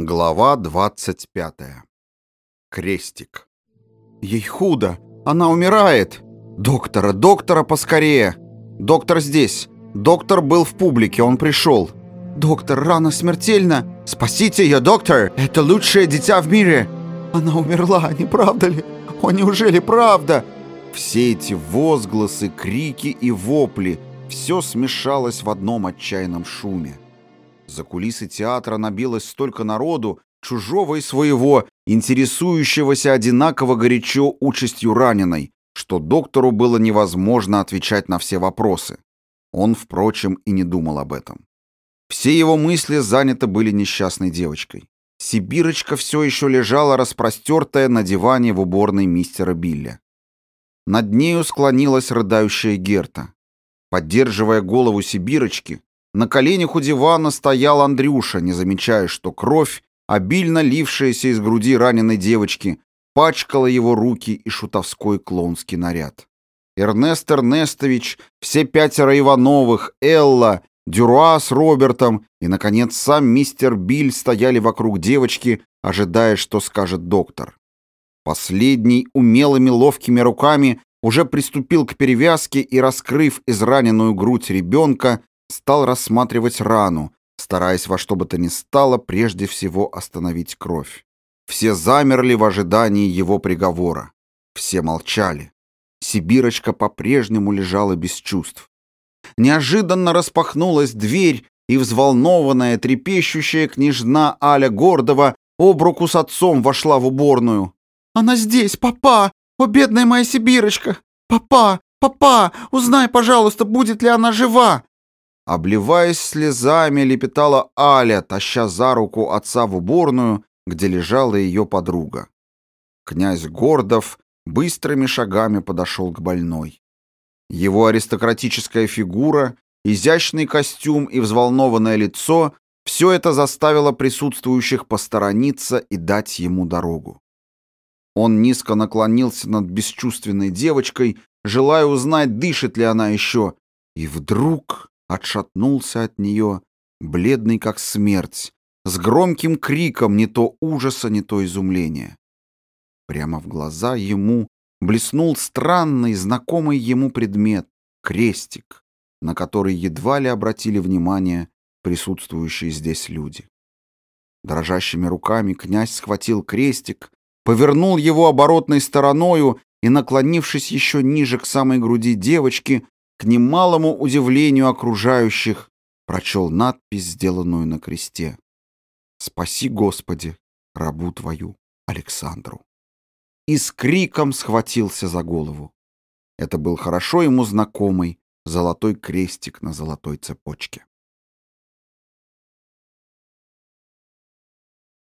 Глава 25. Крестик. Ей худо. Она умирает. Доктора, доктора поскорее. Доктор здесь. Доктор был в публике, он пришел. Доктор, рана смертельна. Спасите ее, доктор. Это лучшее дитя в мире. Она умерла, не правда ли? О, неужели правда? Все эти возгласы, крики и вопли, все смешалось в одном отчаянном шуме. За кулисы театра набилось столько народу, чужого и своего, интересующегося одинаково горячо участью раненой, что доктору было невозможно отвечать на все вопросы. Он, впрочем, и не думал об этом. Все его мысли заняты были несчастной девочкой. Сибирочка все еще лежала распростертая на диване в уборной мистера Билля. Над нею склонилась рыдающая Герта. Поддерживая голову Сибирочки, на коленях у дивана стоял Андрюша, не замечая, что кровь, обильно лившаяся из груди раненой девочки, пачкала его руки и шутовской клоунский наряд. Эрнест Эрнестович, все пятеро Ивановых, Элла, Дюруа с Робертом и, наконец, сам мистер Биль стояли вокруг девочки, ожидая, что скажет доктор. Последний умелыми ловкими руками уже приступил к перевязке и, раскрыв израненную грудь ребенка, стал рассматривать рану, стараясь во что бы то ни стало прежде всего остановить кровь. Все замерли в ожидании его приговора. Все молчали. Сибирочка по-прежнему лежала без чувств. Неожиданно распахнулась дверь, и взволнованная, трепещущая княжна Аля Гордова об руку с отцом вошла в уборную. «Она здесь, папа! О, бедная моя Сибирочка! Папа! Папа! Узнай, пожалуйста, будет ли она жива!» Обливаясь слезами, лепетала Аля, таща за руку отца в уборную, где лежала ее подруга. Князь Гордов быстрыми шагами подошел к больной. Его аристократическая фигура, изящный костюм и взволнованное лицо — все это заставило присутствующих посторониться и дать ему дорогу. Он низко наклонился над бесчувственной девочкой, желая узнать, дышит ли она еще, и вдруг отшатнулся от нее, бледный как смерть, с громким криком не то ужаса, не то изумления. Прямо в глаза ему блеснул странный, знакомый ему предмет — крестик, на который едва ли обратили внимание присутствующие здесь люди. Дрожащими руками князь схватил крестик, повернул его оборотной стороною и, наклонившись еще ниже к самой груди девочки, к немалому удивлению окружающих, прочел надпись, сделанную на кресте. «Спаси, Господи, рабу Твою, Александру». И с криком схватился за голову. Это был хорошо ему знакомый золотой крестик на золотой цепочке.